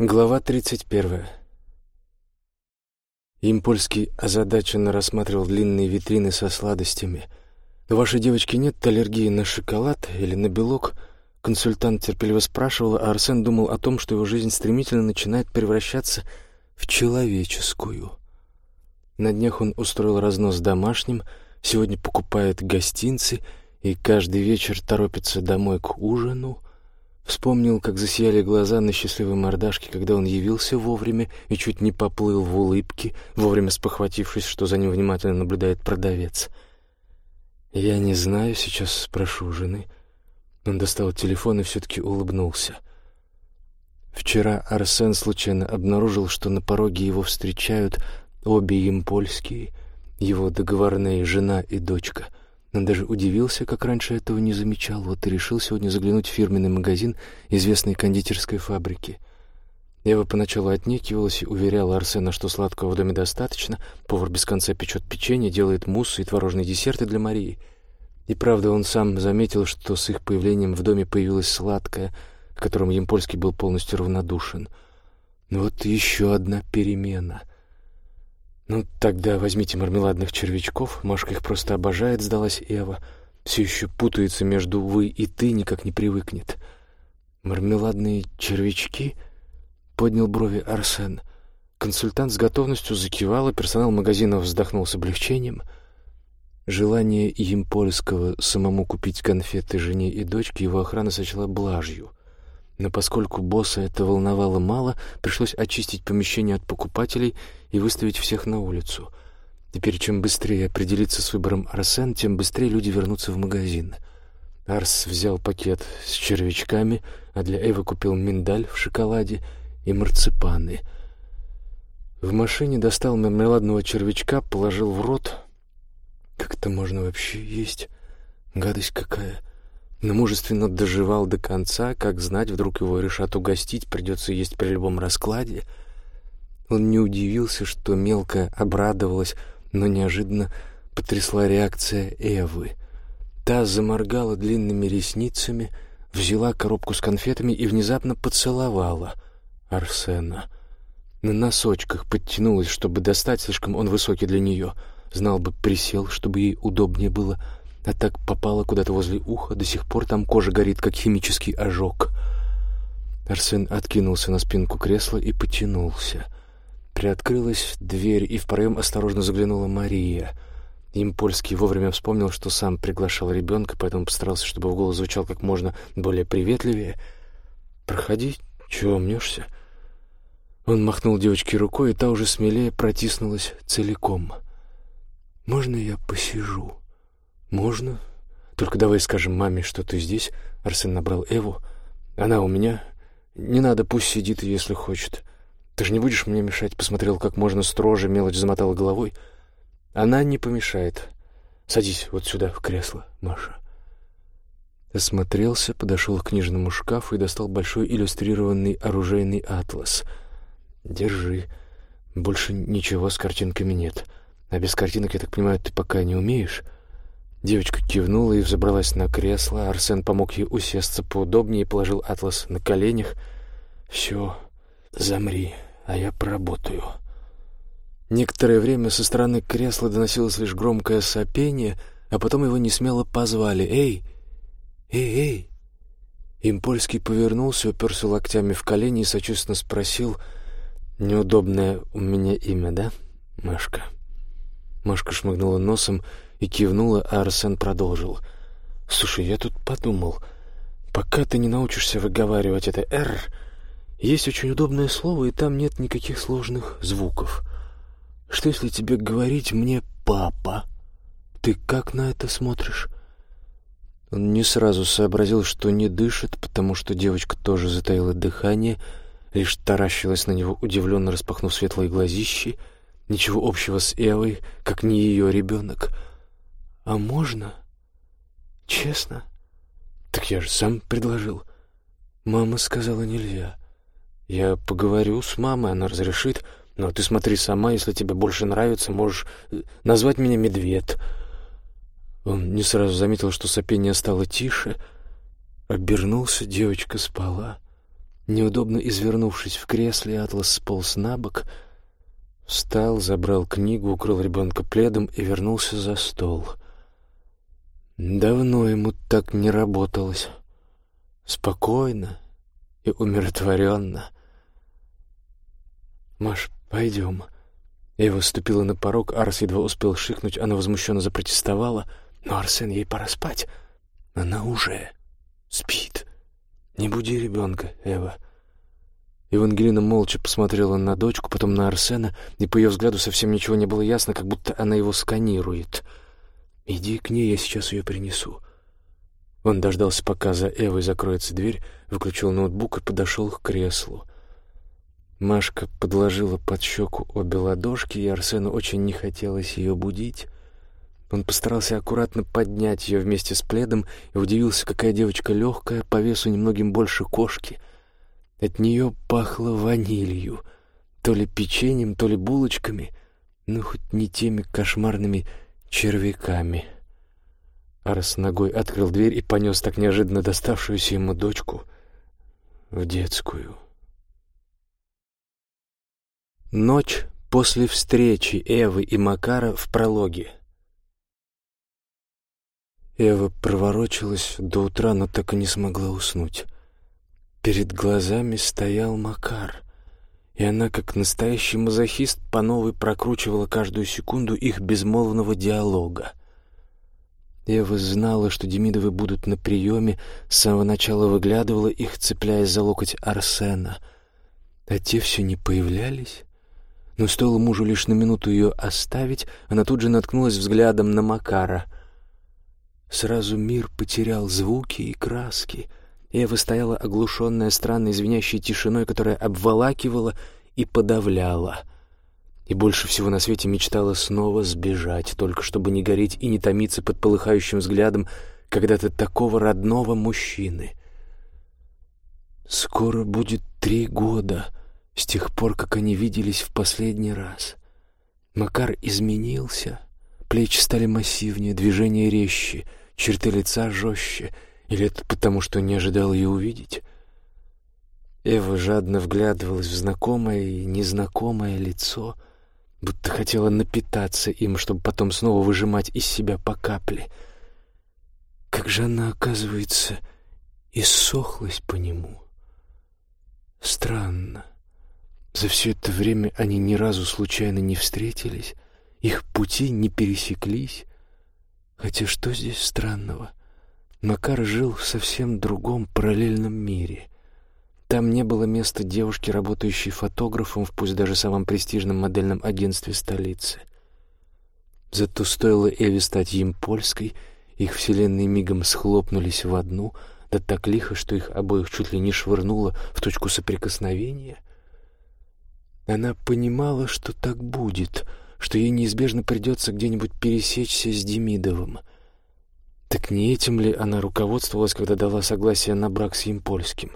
Глава 31. Импольский озадаченно рассматривал длинные витрины со сладостями. «У вашей девочки нет аллергии на шоколад или на белок?» Консультант терпеливо спрашивал, а Арсен думал о том, что его жизнь стремительно начинает превращаться в человеческую. На днях он устроил разнос домашним, сегодня покупает гостинцы и каждый вечер торопится домой к ужину — Вспомнил, как засияли глаза на счастливой мордашке, когда он явился вовремя и чуть не поплыл в улыбке, вовремя спохватившись, что за ним внимательно наблюдает продавец. «Я не знаю, сейчас спрошу жены». Он достал телефон и все-таки улыбнулся. Вчера Арсен случайно обнаружил, что на пороге его встречают обе им польские, его договорные жена и дочка — он даже удивился, как раньше этого не замечал, вот и решил сегодня заглянуть в фирменный магазин известной кондитерской фабрики. Ева поначалу отнекивалась и уверяла Арсена, что сладкого в доме достаточно, повар без конца печет печенье, делает муссы и творожные десерты для Марии. И правда, он сам заметил, что с их появлением в доме появилось сладкое, к которому Емпольский был полностью равнодушен. Но вот еще одна перемена — «Ну, тогда возьмите мармеладных червячков. Машка их просто обожает», — сдалась Эва. «Все еще путается между «вы» и «ты», никак не привыкнет». «Мармеладные червячки?» — поднял брови Арсен. Консультант с готовностью закивал, и персонал магазина вздохнул с облегчением. Желание Емпольского самому купить конфеты жене и дочке его охрана сочла блажью. Но поскольку босса это волновало мало, пришлось очистить помещение от покупателей и выставить всех на улицу. Теперь чем быстрее определиться с выбором Арсен, тем быстрее люди вернутся в магазин. Арс взял пакет с червячками, а для Эвы купил миндаль в шоколаде и марципаны. В машине достал мармеладного червячка, положил в рот. Как это можно вообще есть? Гадость какая! Но мужественно доживал до конца, как знать, вдруг его решат угостить, придется есть при любом раскладе — он не удивился, что мелко обрадовалась, но неожиданно потрясла реакция Эвы. Та заморгала длинными ресницами, взяла коробку с конфетами и внезапно поцеловала Арсена. На носочках подтянулась, чтобы достать, слишком он высокий для нее. Знал бы, присел, чтобы ей удобнее было, а так попала куда-то возле уха, до сих пор там кожа горит, как химический ожог. Арсен откинулся на спинку кресла и потянулся — Приоткрылась дверь, и в проем осторожно заглянула Мария. Импольский вовремя вспомнил, что сам приглашал ребенка, поэтому постарался, чтобы в голос звучал как можно более приветливее. «Проходи, чего мнешься?» Он махнул девочке рукой, и та уже смелее протиснулась целиком. «Можно я посижу?» «Можно. Только давай скажем маме, что ты здесь». Арсен набрал Эву. «Она у меня. Не надо, пусть сидит, если хочет». «Ты же не будешь мне мешать?» — посмотрел как можно строже, мелочь замотала головой. «Она не помешает. Садись вот сюда, в кресло, Маша». Осмотрелся, подошел к книжному шкафу и достал большой иллюстрированный оружейный атлас. «Держи. Больше ничего с картинками нет. А без картинок, я так понимаю, ты пока не умеешь?» Девочка кивнула и взобралась на кресло. Арсен помог ей усесться поудобнее и положил атлас на коленях. «Все, замри а я поработаю». Некоторое время со стороны кресла доносилось лишь громкое сопение, а потом его несмело позвали. «Эй! Эй, эй!» Импольский повернулся, уперся локтями в колени и сочувственно спросил, «Неудобное у меня имя, да, Машка?» Машка шмыгнула носом и кивнула, а Арсен продолжил. «Слушай, я тут подумал, пока ты не научишься выговаривать это «р», есть очень удобное слово, и там нет никаких сложных звуков. Что если тебе говорить мне «папа»? Ты как на это смотришь?» Он не сразу сообразил, что не дышит, потому что девочка тоже затаила дыхание, лишь таращилась на него, удивленно распахнув светлые глазищи. Ничего общего с Эвой, как не ее ребенок. «А можно? Честно?» «Так я же сам предложил». «Мама сказала, нельзя». Я поговорю с мамой, она разрешит. Но ты смотри сама, если тебе больше нравится, можешь э, назвать меня Медведь. Он не сразу заметил, что сопение стало тише. Обернулся, девочка спала. Неудобно извернувшись в кресле, Атлас сполз на бок, встал, забрал книгу, укрыл ребенка пледом и вернулся за стол. Давно ему так не работалось. Спокойно и умиротворенно. «Маш, пойдем». Эва ступила на порог, Арс едва успел шикнуть, она возмущенно запротестовала. «Но, Арсен, ей пора спать. Она уже спит». «Не буди ребенка, Эва». Евангелина молча посмотрела на дочку, потом на Арсена, и по ее взгляду совсем ничего не было ясно, как будто она его сканирует. «Иди к ней, я сейчас ее принесу». Он дождался, пока за Эвой закроется дверь, выключил ноутбук и подошел к креслу. Машка подложила под щеку обе ладошки, и Арсену очень не хотелось ее будить. Он постарался аккуратно поднять ее вместе с пледом и удивился, какая девочка легкая, по весу немногим больше кошки. От нее пахло ванилью, то ли печеньем, то ли булочками, ну хоть не теми кошмарными червяками. Арс ногой открыл дверь и понес так неожиданно доставшуюся ему дочку в детскую. Ночь после встречи Эвы и Макара в прологе. Эва проворочилась до утра, но так и не смогла уснуть. Перед глазами стоял Макар, и она, как настоящий мазохист, по новой прокручивала каждую секунду их безмолвного диалога. Эва знала, что Демидовы будут на приеме, с самого начала выглядывала их, цепляясь за локоть Арсена. А те все не появлялись. Но стоило мужу лишь на минуту ее оставить, она тут же наткнулась взглядом на Макара — Сразу мир потерял звуки и краски. Эва стояла оглушенная странной звенящей тишиной, которая обволакивала и подавляла. И больше всего на свете мечтала снова сбежать, только чтобы не гореть и не томиться под полыхающим взглядом когда-то такого родного мужчины. Скоро будет три года с тех пор, как они виделись в последний раз. Макар изменился, плечи стали массивнее, движения резче — черты лица жестче, или это потому, что не ожидал ее увидеть? Эва жадно вглядывалась в знакомое и незнакомое лицо, будто хотела напитаться им, чтобы потом снова выжимать из себя по капле. Как же она, оказывается, иссохлась по нему. Странно. За все это время они ни разу случайно не встретились, их пути не пересеклись. Хотя что здесь странного? Макар жил в совсем другом параллельном мире. Там не было места девушки, работающей фотографом в пусть даже самом престижном модельном агентстве столицы. Зато стоило Эве стать им польской, их вселенные мигом схлопнулись в одну, да так лихо, что их обоих чуть ли не швырнуло в точку соприкосновения. Она понимала, что так будет — что ей неизбежно придется где-нибудь пересечься с Демидовым. Так не этим ли она руководствовалась, когда дала согласие на брак с Емпольским?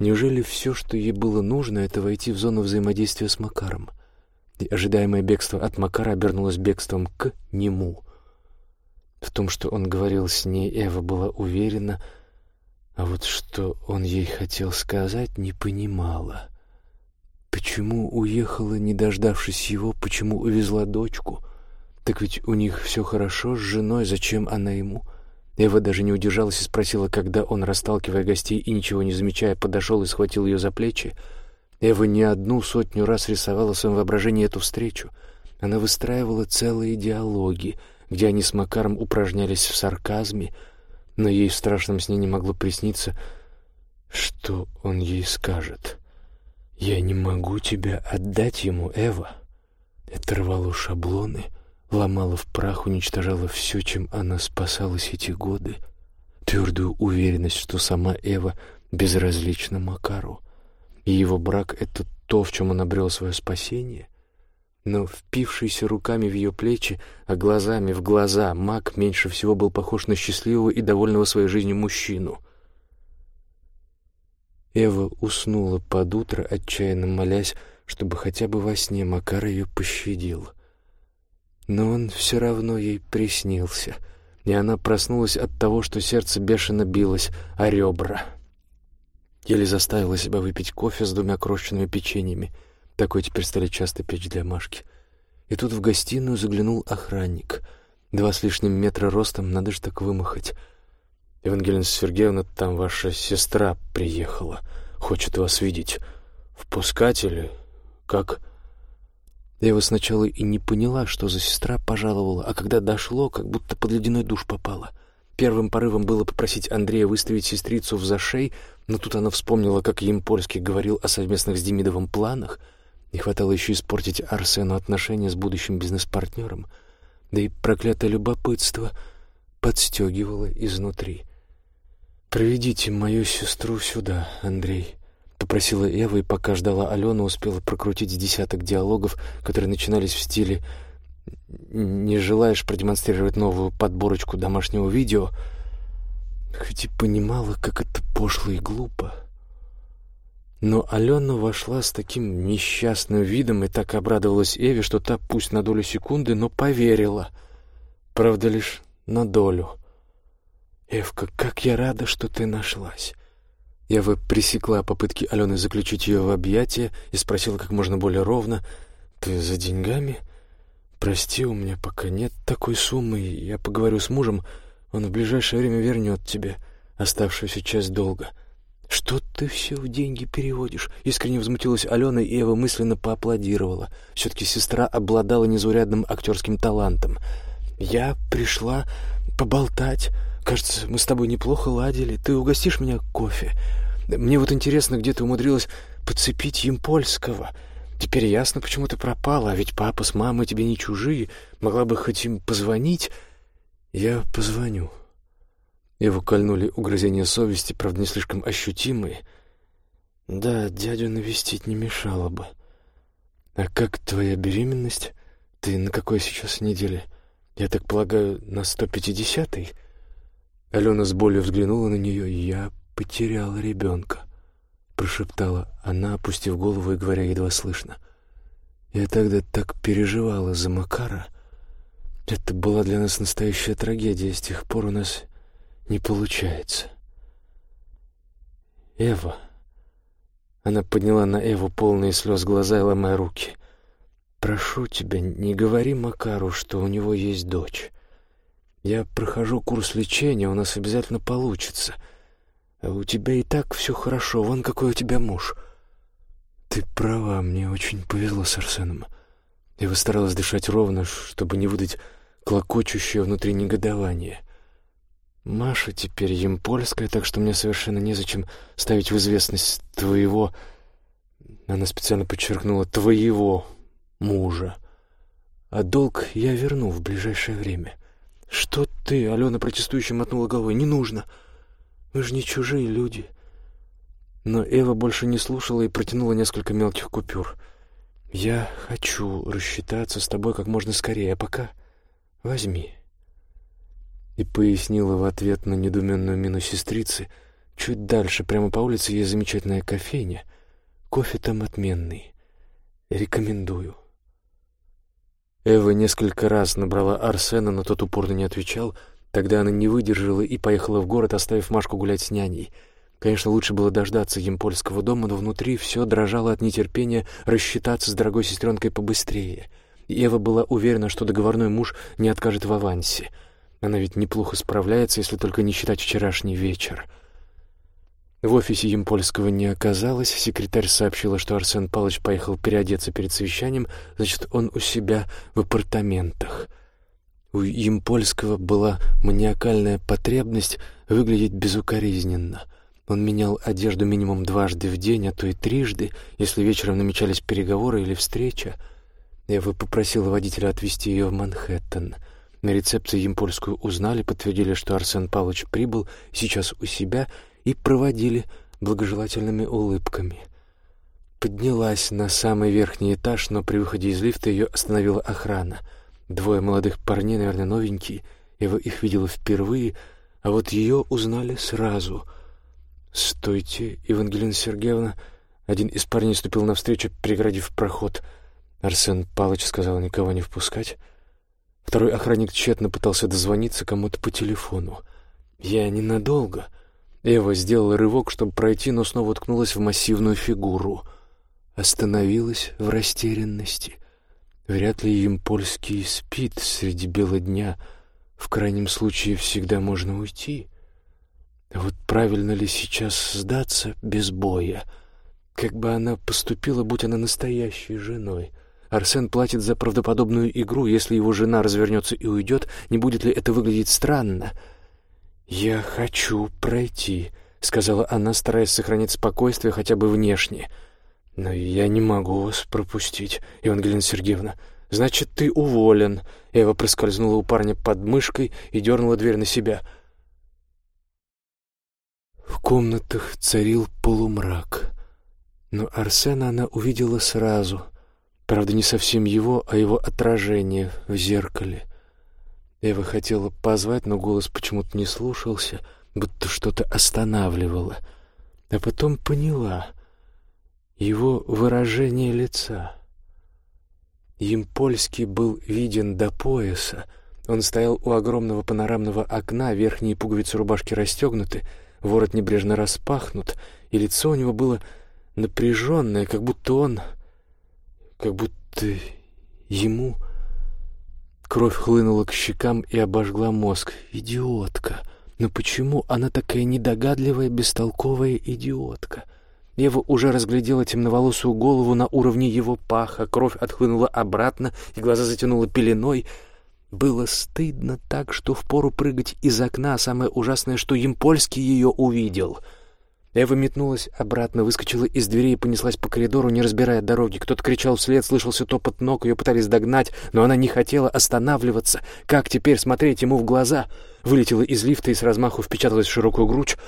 Неужели все, что ей было нужно, это войти в зону взаимодействия с Макаром? И ожидаемое бегство от Макара обернулось бегством к нему. В том, что он говорил с ней, Эва была уверена, а вот что он ей хотел сказать, не понимала. Почему уехала, не дождавшись его? Почему увезла дочку? Так ведь у них все хорошо с женой, зачем она ему? Эва даже не удержалась и спросила, когда он, расталкивая гостей и ничего не замечая, подошел и схватил ее за плечи. Эва не одну сотню раз рисовала в своем воображении эту встречу. Она выстраивала целые диалоги, где они с Макаром упражнялись в сарказме, но ей в страшном сне не могло присниться, что он ей скажет. «Я не могу тебя отдать ему, Эва». Это рвало шаблоны, ломало в прах, уничтожало все, чем она спасалась эти годы. Твердую уверенность, что сама Эва безразлична Макару. И его брак — это то, в чем он обрел свое спасение. Но впившийся руками в ее плечи, а глазами в глаза, Мак меньше всего был похож на счастливого и довольного своей жизнью мужчину. Эва уснула под утро, отчаянно молясь, чтобы хотя бы во сне Макар ее пощадил. Но он все равно ей приснился, и она проснулась от того, что сердце бешено билось о ребра. Еле заставила себя выпить кофе с двумя крошечными печеньями. Такой теперь стали часто печь для Машки. И тут в гостиную заглянул охранник. Два с лишним метра ростом, надо же так вымахать. «Евангелина Сергеевна, там ваша сестра приехала. Хочет вас видеть. Впускать или как?» Я его сначала и не поняла, что за сестра пожаловала, а когда дошло, как будто под ледяной душ попала. Первым порывом было попросить Андрея выставить сестрицу в зашей, но тут она вспомнила, как Емпольский говорил о совместных с Демидовым планах. Не хватало еще испортить Арсену отношения с будущим бизнес-партнером. Да и проклятое любопытство подстегивало изнутри. «Проведите мою сестру сюда, Андрей», — попросила Эва, и пока ждала Алена, успела прокрутить десяток диалогов, которые начинались в стиле «Не желаешь продемонстрировать новую подборочку домашнего видео?» Хоть и понимала, как это пошло и глупо. Но Алена вошла с таким несчастным видом и так обрадовалась Эве, что та, пусть на долю секунды, но поверила. Правда, лишь на долю. «Эвка, как я рада, что ты нашлась!» Ева пресекла попытки Алены заключить ее в объятия и спросила как можно более ровно, «Ты за деньгами?» «Прости, у меня пока нет такой суммы, я поговорю с мужем, он в ближайшее время вернет тебе оставшуюся часть долга». «Что ты все в деньги переводишь?» Искренне возмутилась Алена, и Ева мысленно поаплодировала. Все-таки сестра обладала незаурядным актерским талантом. «Я пришла поболтать. Кажется, мы с тобой неплохо ладили. Ты угостишь меня кофе? Мне вот интересно, где ты умудрилась подцепить им польского. Теперь ясно, почему ты пропала, а ведь папа с мамой тебе не чужие. Могла бы хоть им позвонить. Я позвоню». Его кольнули угрызения совести, правда, не слишком ощутимые. Да, дядю навестить не мешало бы. А как твоя беременность? Ты на какой сейчас неделе? Я так полагаю, на сто пятидесятой? Алена с болью взглянула на нее, я потеряла ребенка, прошептала она, опустив голову и говоря едва слышно. Я тогда так переживала за Макара. Это была для нас настоящая трагедия. С тех пор у нас не получается. Эва. Она подняла на Эву полные слез глаза и ломая руки. Прошу тебя, не говори Макару, что у него есть дочь. Я прохожу курс лечения, у нас обязательно получится. А у тебя и так все хорошо, вон какой у тебя муж. Ты права, мне очень повезло с Арсеном. Я старалась дышать ровно, чтобы не выдать клокочущее внутри негодование. Маша теперь емпольская, так что мне совершенно незачем ставить в известность твоего... Она специально подчеркнула «твоего мужа». А долг я верну в ближайшее время. Что ты, Алена протестующе мотнула головой, не нужно. Мы же не чужие люди. Но Эва больше не слушала и протянула несколько мелких купюр. Я хочу рассчитаться с тобой как можно скорее, а пока возьми и пояснила в ответ на недуменную мину сестрицы. Чуть дальше, прямо по улице, есть замечательная кофейня. Кофе там отменный. Рекомендую. Эва несколько раз набрала Арсена, но тот упорно не отвечал. Тогда она не выдержала и поехала в город, оставив Машку гулять с няней. Конечно, лучше было дождаться емпольского дома, но внутри все дрожало от нетерпения рассчитаться с дорогой сестренкой побыстрее. Эва была уверена, что договорной муж не откажет в авансе — она ведь неплохо справляется, если только не считать вчерашний вечер. В офисе Емпольского не оказалось. Секретарь сообщила, что Арсен Павлович поехал переодеться перед совещанием, значит, он у себя в апартаментах. У Емпольского была маниакальная потребность выглядеть безукоризненно. Он менял одежду минимум дважды в день, а то и трижды, если вечером намечались переговоры или встреча. Я бы попросила водителя отвезти ее в Манхэттен — на рецепции Емпольскую узнали, подтвердили, что Арсен Павлович прибыл сейчас у себя и проводили благожелательными улыбками. Поднялась на самый верхний этаж, но при выходе из лифта ее остановила охрана. Двое молодых парней, наверное, новенькие. Ева их видела впервые, а вот ее узнали сразу. «Стойте, Евангелина Сергеевна!» Один из парней ступил навстречу, преградив проход. Арсен Павлович сказал никого не впускать. Второй охранник тщетно пытался дозвониться кому-то по телефону. «Я ненадолго». Эва сделала рывок, чтобы пройти, но снова уткнулась в массивную фигуру. Остановилась в растерянности. Вряд ли им польский спит среди бела дня. В крайнем случае всегда можно уйти. А вот правильно ли сейчас сдаться без боя? Как бы она поступила, будь она настоящей женой? Арсен платит за правдоподобную игру. Если его жена развернется и уйдет, не будет ли это выглядеть странно? «Я хочу пройти», — сказала она, стараясь сохранить спокойствие хотя бы внешне. «Но я не могу вас пропустить, Евангелина Сергеевна. Значит, ты уволен». Эва проскользнула у парня под мышкой и дернула дверь на себя. В комнатах царил полумрак. Но Арсена она увидела сразу. Правда, не совсем его, а его отражение в зеркале. Эва хотела позвать, но голос почему-то не слушался, будто что-то останавливало. А потом поняла его выражение лица. Им польский был виден до пояса. Он стоял у огромного панорамного окна, верхние пуговицы рубашки расстегнуты, ворот небрежно распахнут, и лицо у него было напряженное, как будто он... как будто ему... Кровь хлынула к щекам и обожгла мозг. Идиотка! Но почему она такая недогадливая, бестолковая идиотка? Ева уже разглядела темноволосую голову на уровне его паха, кровь отхлынула обратно, и глаза затянула пеленой. Было стыдно так, что впору прыгать из окна, а самое ужасное, что Емпольский ее увидел — Эва метнулась обратно, выскочила из двери и понеслась по коридору, не разбирая дороги. Кто-то кричал вслед, слышался топот ног, ее пытались догнать, но она не хотела останавливаться. Как теперь смотреть ему в глаза? Вылетела из лифта и с размаху впечаталась в широкую грудь.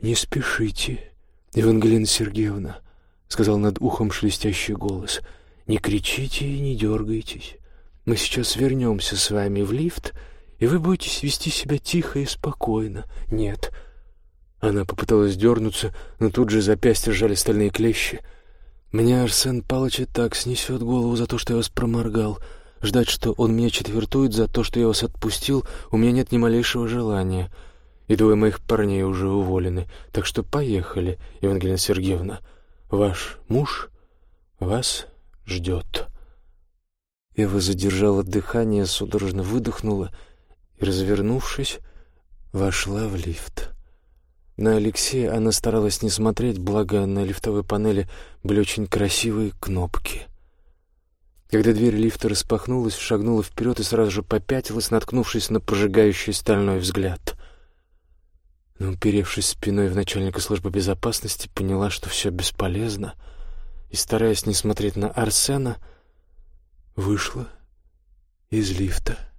«Не спешите, Евангелина Сергеевна», — сказал над ухом шелестящий голос. «Не кричите и не дергайтесь. Мы сейчас вернемся с вами в лифт, и вы будете вести себя тихо и спокойно. Нет». Она попыталась дернуться, но тут же запястья сжали стальные клещи. «Мне Арсен Палыч и так снесет голову за то, что я вас проморгал. Ждать, что он меня четвертует за то, что я вас отпустил, у меня нет ни малейшего желания. И двое моих парней уже уволены. Так что поехали, Евангелина Сергеевна. Ваш муж вас ждет». Ева задержала дыхание, судорожно выдохнула и, развернувшись, вошла в лифт. На Алексея она старалась не смотреть, благо на лифтовой панели были очень красивые кнопки. Когда дверь лифта распахнулась, шагнула вперед и сразу же попятилась, наткнувшись на прожигающий стальной взгляд. Но, уперевшись спиной в начальника службы безопасности, поняла, что все бесполезно, и, стараясь не смотреть на Арсена, вышла из лифта.